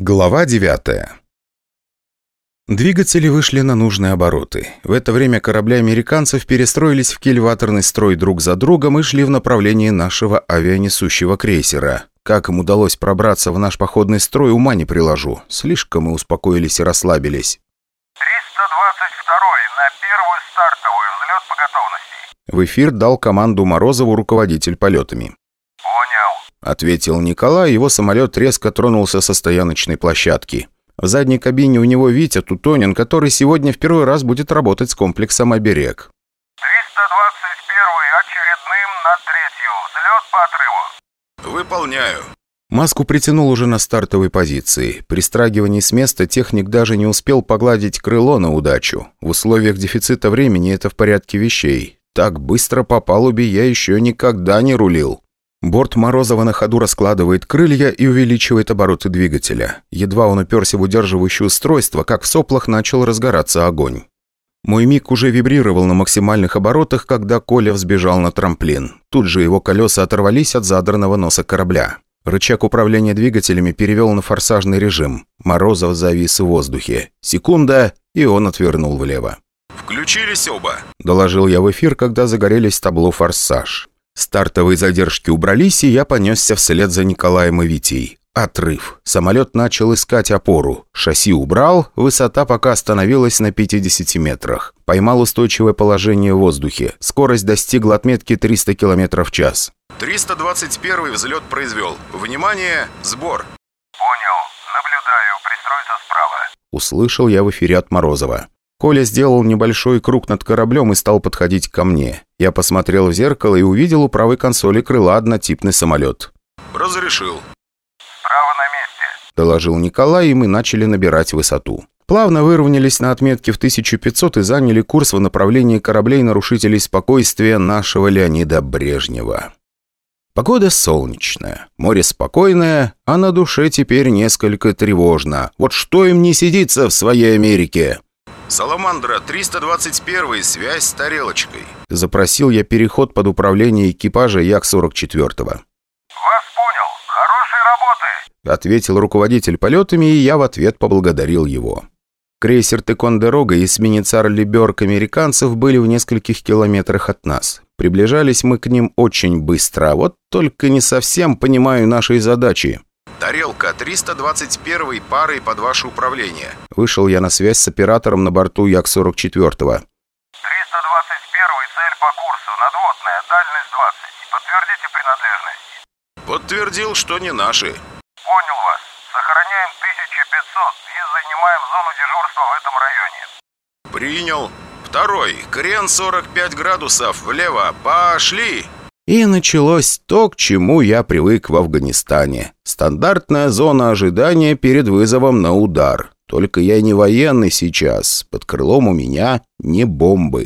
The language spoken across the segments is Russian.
Глава 9 Двигатели вышли на нужные обороты. В это время корабли американцев перестроились в кильваторный строй друг за другом и шли в направлении нашего авианесущего крейсера. Как им удалось пробраться в наш походный строй, ума не приложу. Слишком мы успокоились и расслабились. 322 на первую стартовую, взлет по готовности. В эфир дал команду Морозову руководитель полетами. Ответил Николай, его самолет резко тронулся со стояночной площадки. В задней кабине у него Витя Тутонин, который сегодня в первый раз будет работать с комплексом «Оберег». 321 очередным на третью, взлет по отрыву. «Выполняю». Маску притянул уже на стартовой позиции. При страгивании с места техник даже не успел погладить крыло на удачу. В условиях дефицита времени это в порядке вещей. Так быстро по палубе я еще никогда не рулил. Борт Морозова на ходу раскладывает крылья и увеличивает обороты двигателя. Едва он уперся в удерживающее устройство, как в соплах начал разгораться огонь. Мой миг уже вибрировал на максимальных оборотах, когда Коля взбежал на трамплин. Тут же его колеса оторвались от задранного носа корабля. Рычаг управления двигателями перевел на форсажный режим. Морозов завис в воздухе. Секунда, и он отвернул влево. «Включились оба», – доложил я в эфир, когда загорелись табло «Форсаж». Стартовые задержки убрались, и я понесся вслед за Николаем и Витей. Отрыв. Самолет начал искать опору. Шасси убрал, высота пока остановилась на 50 метрах. Поймал устойчивое положение в воздухе. Скорость достигла отметки 300 км в час. 321 взлет произвел. Внимание, сбор. Понял. Наблюдаю. Пристроиться справа. Услышал я в эфире от Морозова. Коля сделал небольшой круг над кораблем и стал подходить ко мне. Я посмотрел в зеркало и увидел у правой консоли крыла однотипный самолет. «Разрешил». Справа на месте. Доложил Николай, и мы начали набирать высоту. Плавно выровнялись на отметке в 1500 и заняли курс в направлении кораблей-нарушителей спокойствия нашего Леонида Брежнева. Погода солнечная, море спокойное, а на душе теперь несколько тревожно. Вот что им не сидится в своей Америке? «Саламандра, 321 связь с тарелочкой». Запросил я переход под управление экипажа Як-44. Вас понял. Хорошей работы. Ответил руководитель полетами, и я в ответ поблагодарил его. Крейсер «Текондерога» и эсминец «Арли Бёрк» американцев были в нескольких километрах от нас. Приближались мы к ним очень быстро, вот только не совсем понимаю нашей задачи. «Тарелка, 321 парой под ваше управление». Вышел я на связь с оператором на борту Як-44. 321 цель по курсу. Надводная. Дальность 20. Подтвердите принадлежность. Подтвердил, что не наши. Понял вас. Сохраняем 1500 и занимаем зону дежурства в этом районе. Принял. Второй. Крен 45 градусов. Влево. Пошли. И началось то, к чему я привык в Афганистане. Стандартная зона ожидания перед вызовом на удар. Только я не военный сейчас. Под крылом у меня не бомбы.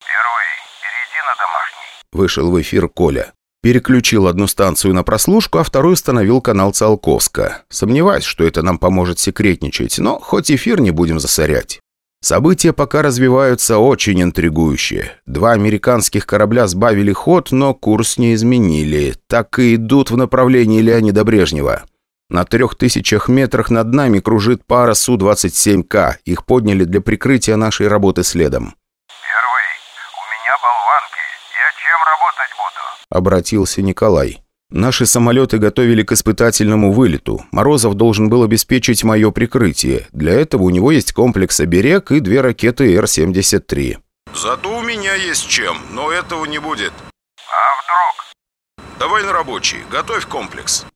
Первый. Перейди на домашний. Вышел в эфир Коля. Переключил одну станцию на прослушку, а вторую установил канал Циолковска. Сомневаюсь, что это нам поможет секретничать, но хоть эфир не будем засорять. События пока развиваются очень интригующе. Два американских корабля сбавили ход, но курс не изменили. Так и идут в направлении Леонида Брежнева. На трех тысячах метрах над нами кружит пара Су-27К. Их подняли для прикрытия нашей работы следом. Первый. У меня болванки. Я чем работать буду? Обратился Николай. Наши самолеты готовили к испытательному вылету. Морозов должен был обеспечить мое прикрытие. Для этого у него есть комплекс «Оберег» и две ракеты Р-73. Зато у меня есть чем, но этого не будет. А вдруг? Давай на рабочий. Готовь комплекс.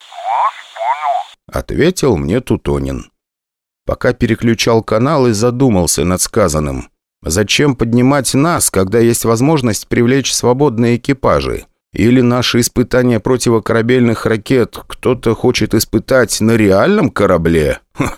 Вас понял. Ответил мне Тутонин. Пока переключал канал и задумался над сказанным. Зачем поднимать нас, когда есть возможность привлечь свободные экипажи? Или наши испытания противокорабельных ракет кто-то хочет испытать на реальном корабле? Ха,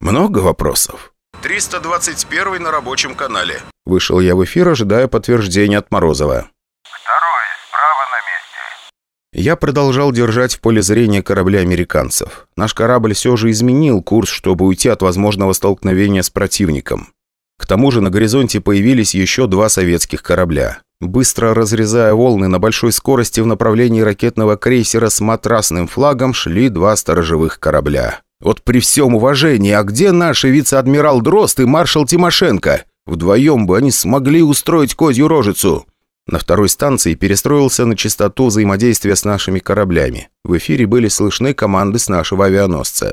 много вопросов. 321 на рабочем канале. Вышел я в эфир, ожидая подтверждения от Морозова. Второй. Справа на месте. Я продолжал держать в поле зрения корабля американцев. Наш корабль все же изменил курс, чтобы уйти от возможного столкновения с противником. К тому же на горизонте появились еще два советских корабля. Быстро разрезая волны на большой скорости в направлении ракетного крейсера с матрасным флагом шли два сторожевых корабля. Вот при всем уважении, а где наши вице-адмирал Дрозд и маршал Тимошенко? Вдвоем бы они смогли устроить козью рожицу. На второй станции перестроился на частоту взаимодействия с нашими кораблями. В эфире были слышны команды с нашего авианосца.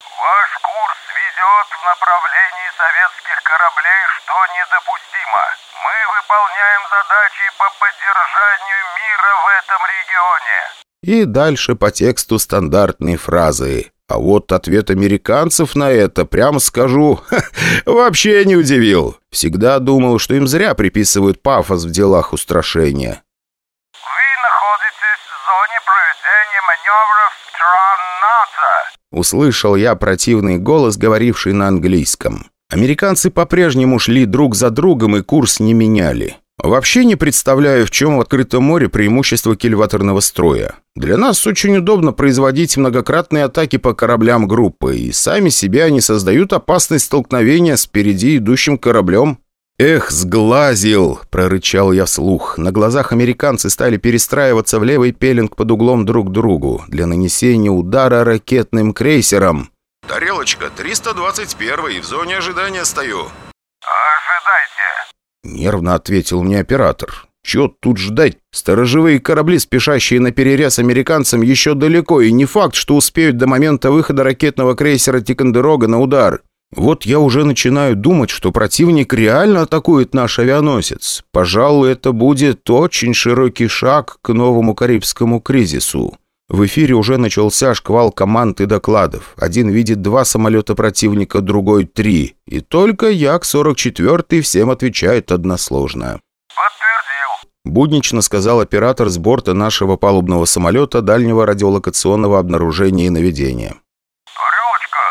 Ваш курс ведет в направлении советских кораблей, что недопустимо. Мы выполняем задачи по поддержанию мира в этом регионе. И дальше по тексту стандартные фразы. А вот ответ американцев на это, прямо скажу, вообще не удивил. Всегда думал, что им зря приписывают пафос в делах устрашения. Вы находитесь в зоне проведения маневров стран НАТО. Услышал я противный голос, говоривший на английском. Американцы по-прежнему шли друг за другом и курс не меняли. Вообще не представляю, в чем в открытом море преимущество кильваторного строя. Для нас очень удобно производить многократные атаки по кораблям группы, и сами себе они создают опасность столкновения с впереди идущим кораблем. «Эх, сглазил!» – прорычал я вслух. На глазах американцы стали перестраиваться в левый пеленг под углом друг к другу для нанесения удара ракетным крейсером. Тарелочка, 321 в зоне ожидания стою. Ожидайте. Нервно ответил мне оператор. Чё тут ждать? Сторожевые корабли, спешащие на перерез американцам, еще далеко, и не факт, что успеют до момента выхода ракетного крейсера «Тикандерога» на удар. Вот я уже начинаю думать, что противник реально атакует наш авианосец. Пожалуй, это будет очень широкий шаг к новому Карибскому кризису. В эфире уже начался шквал команд и докладов. Один видит два самолета противника, другой — три. И только Як-44 всем отвечает односложно. Подтвердил. Буднично сказал оператор с борта нашего палубного самолета дальнего радиолокационного обнаружения и наведения. Тарелочка,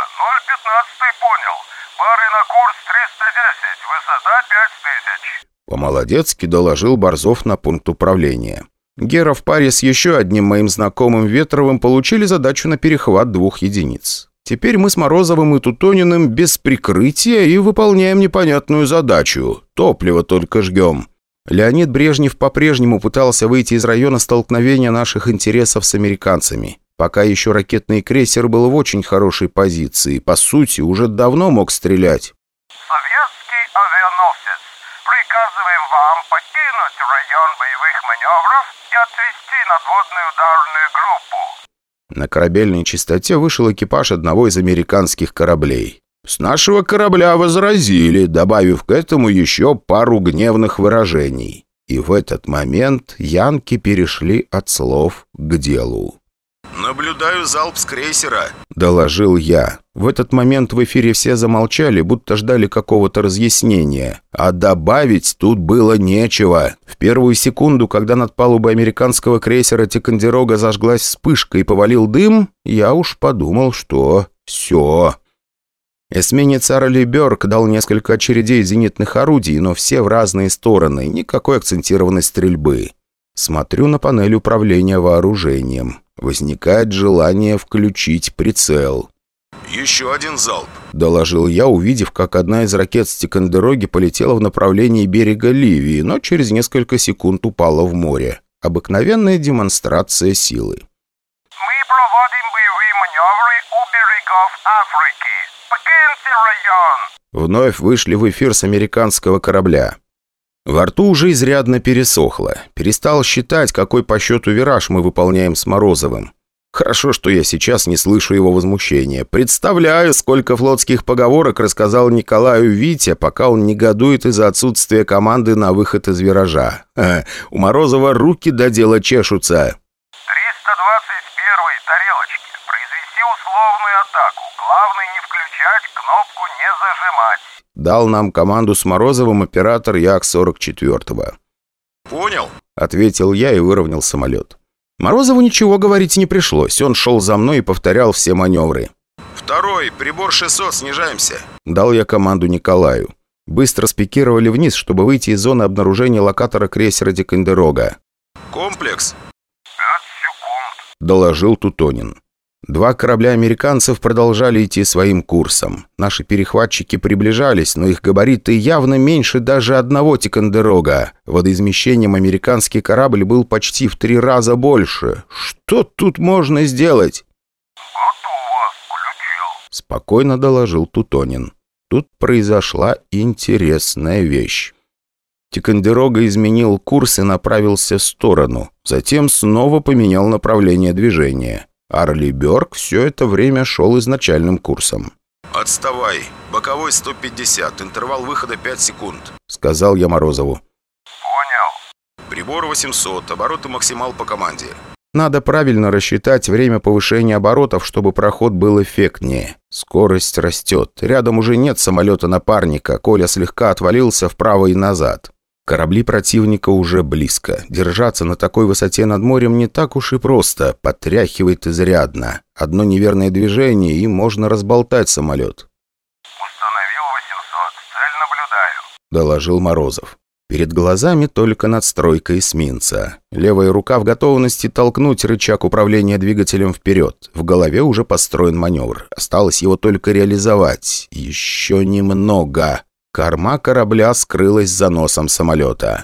015 понял. Пары на курс 310, высота 5000. По-молодецки доложил Борзов на пункт управления. Гера в паре с еще одним моим знакомым Ветровым получили задачу на перехват двух единиц. Теперь мы с Морозовым и Тутониным без прикрытия и выполняем непонятную задачу. Топливо только жгем. Леонид Брежнев по-прежнему пытался выйти из района столкновения наших интересов с американцами. Пока еще ракетный крейсер был в очень хорошей позиции. По сути, уже давно мог стрелять. Советский авианосец. Приказываем вам покинуть район боевых маневров и отвести надводную ударную группу. На корабельной частоте вышел экипаж одного из американских кораблей. С нашего корабля возразили, добавив к этому еще пару гневных выражений. И в этот момент янки перешли от слов к делу. Наблюдаю залп с крейсера. – доложил я. В этот момент в эфире все замолчали, будто ждали какого-то разъяснения. А добавить тут было нечего. В первую секунду, когда над палубой американского крейсера Тикандерога зажглась вспышка и повалил дым, я уж подумал, что все. Эсминец Арли Бёрк дал несколько очередей зенитных орудий, но все в разные стороны, никакой акцентированной стрельбы. Смотрю на панель управления вооружением. Возникает желание включить прицел. Еще один залп. Доложил я, увидев, как одна из ракет с Тикандероги полетела в направлении берега Ливии, но через несколько секунд упала в море. Обыкновенная демонстрация силы. Мы проводим боевые маневры у берегов Африки. Покиньте район. Вновь вышли в эфир с американского корабля. Во рту уже изрядно пересохло. Перестал считать, какой по счету вираж мы выполняем с Морозовым. Хорошо, что я сейчас не слышу его возмущения. Представляю, сколько флотских поговорок рассказал Николаю Витя, пока он негодует из-за отсутствия команды на выход из виража. Ха, у Морозова руки до дела чешутся. 321 тарелочки. Произвести условную атаку. Главное не включать, кнопку не зажимать. Дал нам команду с Морозовым оператор Як-44. Понял. Ответил я и выровнял самолет. Морозову ничего говорить не пришлось. Он шел за мной и повторял все маневры. Второй, прибор 600, снижаемся. Дал я команду Николаю. Быстро спикировали вниз, чтобы выйти из зоны обнаружения локатора крейсера Дикандерога. Комплекс. 5 секунд. Доложил Тутонин. Два корабля американцев продолжали идти своим курсом. Наши перехватчики приближались, но их габариты явно меньше даже одного Тикандерога. Водоизмещением американский корабль был почти в три раза больше. Что тут можно сделать? Спокойно доложил Тутонин. Тут произошла интересная вещь. Тикандерога изменил курс и направился в сторону. Затем снова поменял направление движения. Арли Бёрк все это время шел изначальным курсом. «Отставай. Боковой 150. Интервал выхода 5 секунд». Сказал я Морозову. Понял. Прибор 800. Обороты максимал по команде. Надо правильно рассчитать время повышения оборотов, чтобы проход был эффектнее. Скорость растет. Рядом уже нет самолета-напарника. Коля слегка отвалился вправо и назад. Корабли противника уже близко. Держаться на такой высоте над морем не так уж и просто. Потряхивает изрядно. Одно неверное движение, и можно разболтать самолет. Установил 800. Цель наблюдаю. Доложил Морозов. Перед глазами только надстройка эсминца. Левая рука в готовности толкнуть рычаг управления двигателем вперед. В голове уже построен маневр. Осталось его только реализовать. Еще немного. Корма корабля скрылась за носом самолета.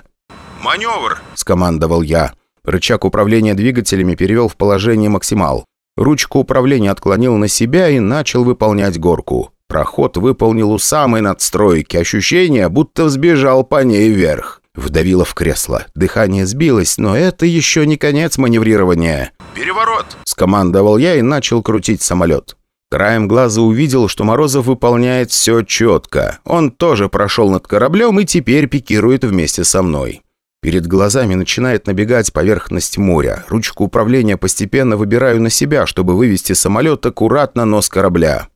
«Маневр!» – скомандовал я. Рычаг управления двигателями перевел в положение максимал. Ручку управления отклонил на себя и начал выполнять горку. Проход выполнил у самой надстройки. Ощущение, будто взбежал по ней вверх. Вдавило в кресло. Дыхание сбилось, но это еще не конец маневрирования. «Переворот!» – скомандовал я и начал крутить самолет. Краем глаза увидел, что Морозов выполняет все четко. Он тоже прошел над кораблем и теперь пикирует вместе со мной. Перед глазами начинает набегать поверхность моря. Ручку управления постепенно выбираю на себя, чтобы вывести самолет аккуратно нос корабля.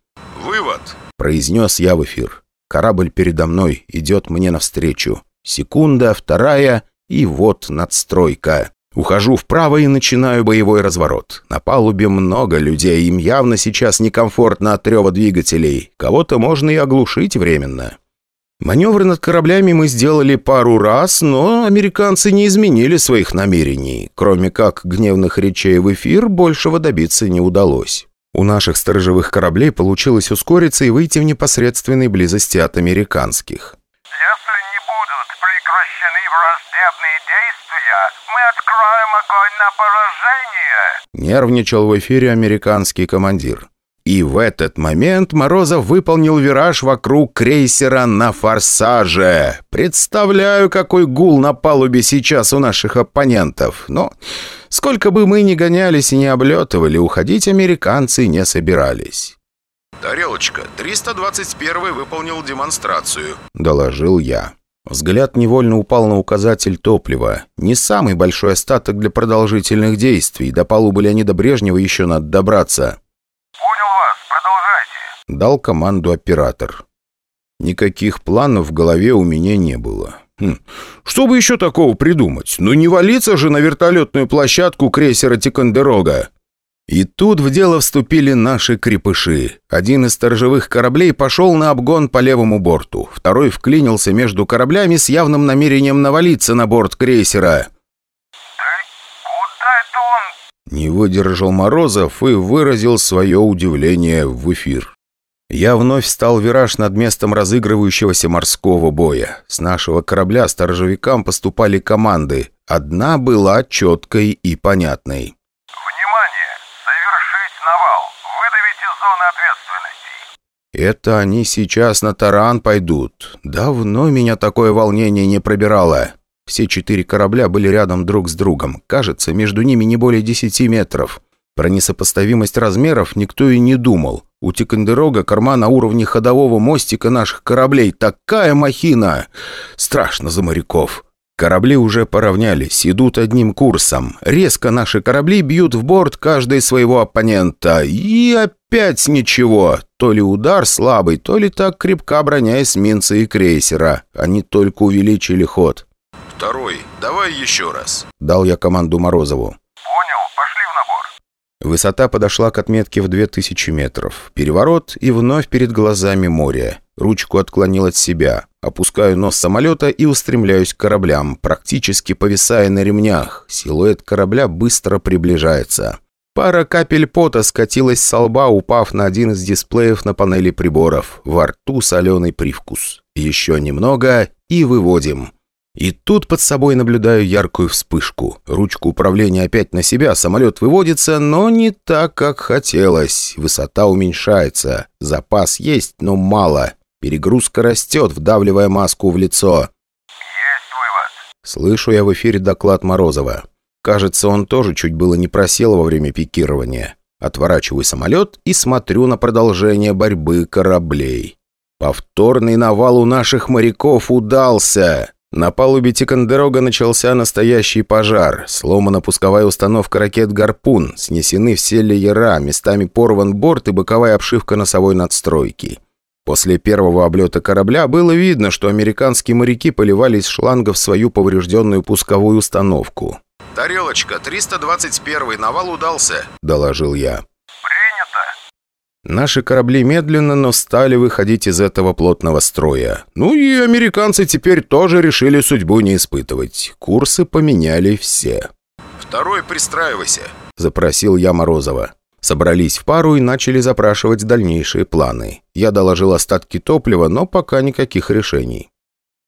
«Вывод!» – произнес я в эфир. Корабль передо мной идет мне навстречу. Секунда, вторая, и вот надстройка. Ухожу вправо и начинаю боевой разворот. На палубе много людей, им явно сейчас некомфортно от трева двигателей. Кого-то можно и оглушить временно. Маневры над кораблями мы сделали пару раз, но американцы не изменили своих намерений. Кроме как гневных речей в эфир, большего добиться не удалось. У наших сторожевых кораблей получилось ускориться и выйти в непосредственной близости от американских. Мы откроем огонь на поражение. Нервничал в эфире американский командир. И в этот момент Морозов выполнил вираж вокруг крейсера на форсаже. Представляю, какой гул на палубе сейчас у наших оппонентов. Но сколько бы мы ни гонялись и не облетывали, уходить американцы не собирались. «Тарелочка, 321 выполнил демонстрацию». — доложил я. Взгляд невольно упал на указатель топлива. Не самый большой остаток для продолжительных действий. До палубы Леонида Брежнева еще надо добраться. Понял вас. Продолжайте. Дал команду оператор. Никаких планов в голове у меня не было. Хм, Что бы еще такого придумать? Ну не валиться же на вертолетную площадку крейсера Тикандерога. И тут в дело вступили наши крепыши. Один из сторожевых кораблей пошел на обгон по левому борту. Второй вклинился между кораблями с явным намерением навалиться на борт крейсера. Да куда это он? Не выдержал Морозов и выразил свое удивление в эфир. Я вновь стал вираж над местом разыгрывающегося морского боя. С нашего корабля сторожевикам поступали команды. Одна была четкой и понятной. Внимание! Совершить навал. Выдавить из зоны ответственности. Это они сейчас на таран пойдут. Давно меня такое волнение не пробирало. Все четыре корабля были рядом друг с другом. Кажется, между ними не более десяти метров. Про несопоставимость размеров никто и не думал. У Тикандерога корма на уровне ходового мостика наших кораблей. Такая махина! Страшно за моряков. Корабли уже поравнялись, идут одним курсом. Резко наши корабли бьют в борт каждый своего оппонента. И опять ничего. То ли удар слабый, то ли так крепка броня эсминца и крейсера. Они только увеличили ход. «Второй, давай еще раз». Дал я команду Морозову. Понял. Пошли в набор. Высота подошла к отметке в 2000 метров. Переворот и вновь перед глазами море. Ручку отклонил от себя. Опускаю нос самолета и устремляюсь к кораблям, практически повисая на ремнях. Силуэт корабля быстро приближается. Пара капель пота скатилась с лба, упав на один из дисплеев на панели приборов. Во рту соленый привкус. Еще немного и выводим. И тут под собой наблюдаю яркую вспышку. Ручку управления опять на себя, самолет выводится, но не так, как хотелось. Высота уменьшается. Запас есть, но мало. Перегрузка растет, вдавливая маску в лицо. Есть вывод. Слышу я в эфире доклад Морозова. Кажется, он тоже чуть было не просел во время пикирования. Отворачиваю самолет и смотрю на продолжение борьбы кораблей. Повторный навал у наших моряков удался. На палубе Тикандерога начался настоящий пожар. Сломана пусковая установка ракет «Гарпун». Снесены все леера, местами порван борт и боковая обшивка носовой надстройки. После первого облета корабля было видно, что американские моряки поливали из шлангов свою поврежденную пусковую установку. «Тарелочка, 321 навал удался», — доложил я. Принято. Наши корабли медленно, но стали выходить из этого плотного строя. Ну и американцы теперь тоже решили судьбу не испытывать. Курсы поменяли все. «Второй пристраивайся». — запросил я Морозова. Собрались в пару и начали запрашивать дальнейшие планы. Я доложил остатки топлива, но пока никаких решений.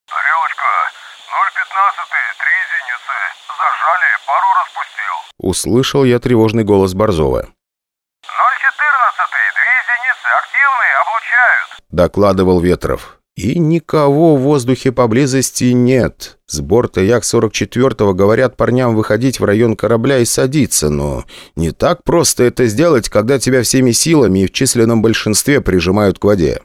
Тарелочка, 015, три единицы. Зажали, пару распустил. Услышал я тревожный голос Борзова. 014, две единицы, активные, облучают. Докладывал Ветров. И никого в воздухе поблизости нет. С борта Як-44 говорят парням выходить в район корабля и садиться, но не так просто это сделать, когда тебя всеми силами и в численном большинстве прижимают к воде. 015,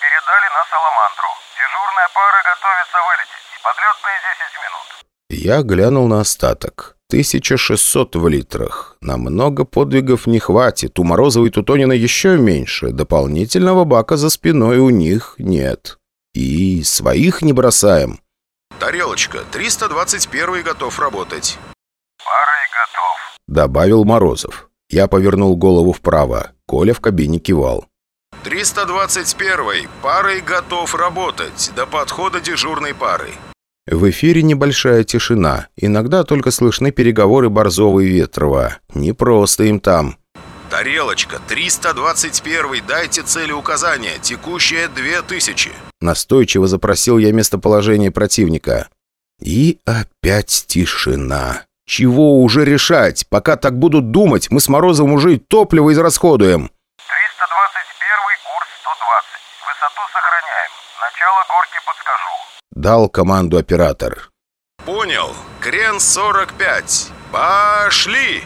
передали на Саламандру. Дежурная пара готовится вылететь. Подлетные 10 минут. Я глянул на остаток. 1600 в литрах. На много подвигов не хватит. У Морозова и Тутонина еще меньше. Дополнительного бака за спиной у них нет. И своих не бросаем. «Тарелочка, 321 готов работать». Парой готов. Добавил Морозов. Я повернул голову вправо. Коля в кабине кивал. 321 парой готов работать до подхода дежурной пары. В эфире небольшая тишина. Иногда только слышны переговоры Борзова и Ветрова. Не просто им там. «Тарелочка, 321 дайте цели указания, текущая 2000». Настойчиво запросил я местоположение противника. И опять тишина. Чего уже решать? Пока так будут думать, мы с Морозовым уже и топливо израсходуем. 321 курс 120. Высоту сохраняем. Начало горки подскажу. Дал команду оператор. «Понял. Крен 45. Пошли!»